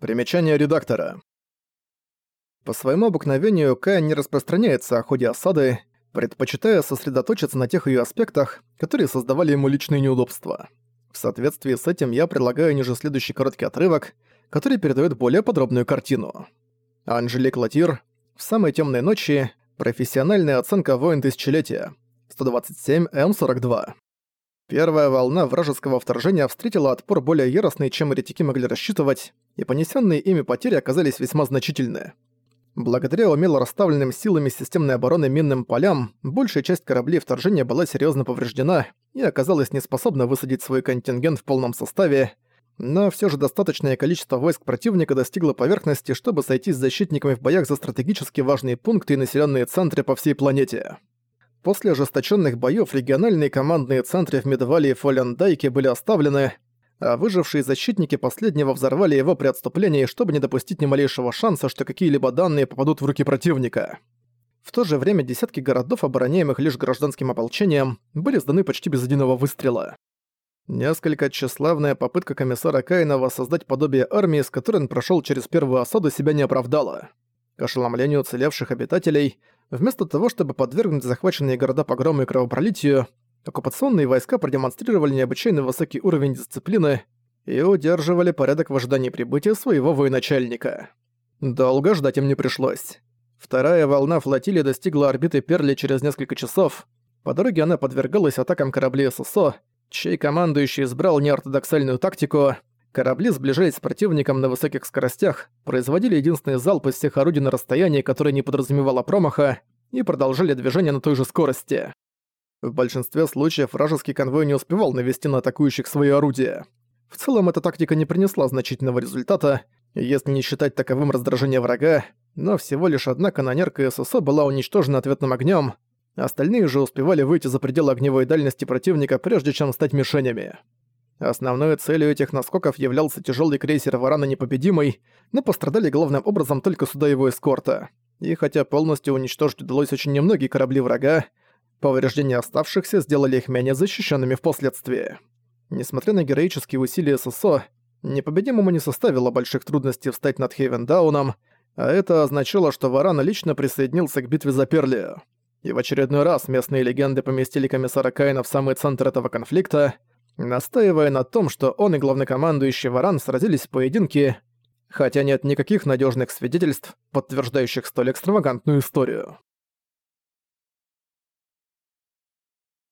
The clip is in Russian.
Примечание редактора. По своему обыкновению Кая не распространяется о ходе осады, предпочитая сосредоточиться на тех ее аспектах, которые создавали ему личные неудобства. В соответствии с этим я предлагаю ниже следующий короткий отрывок, который передает более подробную картину. Анжелик Латир «В самой темной ночи. Профессиональная оценка воин тысячелетия. 127 М42». Первая волна вражеского вторжения встретила отпор более яростный, чем еретики могли рассчитывать, и понесенные ими потери оказались весьма значительны. Благодаря умело расставленным силами системной обороны минным полям, большая часть кораблей вторжения была серьезно повреждена и оказалась неспособна высадить свой контингент в полном составе, но все же достаточное количество войск противника достигло поверхности, чтобы сойтись с защитниками в боях за стратегически важные пункты и населенные центры по всей планете. После ожесточенных боёв региональные командные центры в Медвале и Фолендайке были оставлены, а выжившие защитники последнего взорвали его при отступлении, чтобы не допустить ни малейшего шанса, что какие-либо данные попадут в руки противника. В то же время десятки городов, обороняемых лишь гражданским ополчением, были сданы почти без единого выстрела. Несколько тщеславная попытка комиссара Каина воссоздать подобие армии, с которой он прошёл через первую осаду, себя не оправдала. К ошеломлению уцелевших обитателей, вместо того, чтобы подвергнуть захваченные города погрому и кровопролитию, оккупационные войска продемонстрировали необычайно высокий уровень дисциплины и удерживали порядок в ожидании прибытия своего военачальника. Долго ждать им не пришлось. Вторая волна флотилии достигла орбиты Перли через несколько часов. По дороге она подвергалась атакам кораблей ССО, чей командующий избрал неортодоксальную тактику — Корабли сближались с противником на высоких скоростях, производили единственный залп из всех орудий на расстоянии, которое не подразумевало промаха, и продолжали движение на той же скорости. В большинстве случаев вражеский конвой не успевал навести на атакующих свои орудия. В целом эта тактика не принесла значительного результата, если не считать таковым раздражение врага, но всего лишь одна канонерка ССО была уничтожена ответным огнем, остальные же успевали выйти за пределы огневой дальности противника, прежде чем стать мишенями. Основной целью этих наскоков являлся тяжелый крейсер Варана Непобедимый, но пострадали главным образом только суда его эскорта. И хотя полностью уничтожить удалось очень немногие корабли врага, повреждения оставшихся сделали их менее защищенными впоследствии. Несмотря на героические усилия ССО, непобедимому не составило больших трудностей встать над Хейвендауном, а это означало, что Варан лично присоединился к битве за Перлию. И в очередной раз местные легенды поместили комиссара Каина в самый центр этого конфликта — настаивая на том, что он и главнокомандующий Варан сразились в поединке, хотя нет никаких надежных свидетельств, подтверждающих столь экстравагантную историю.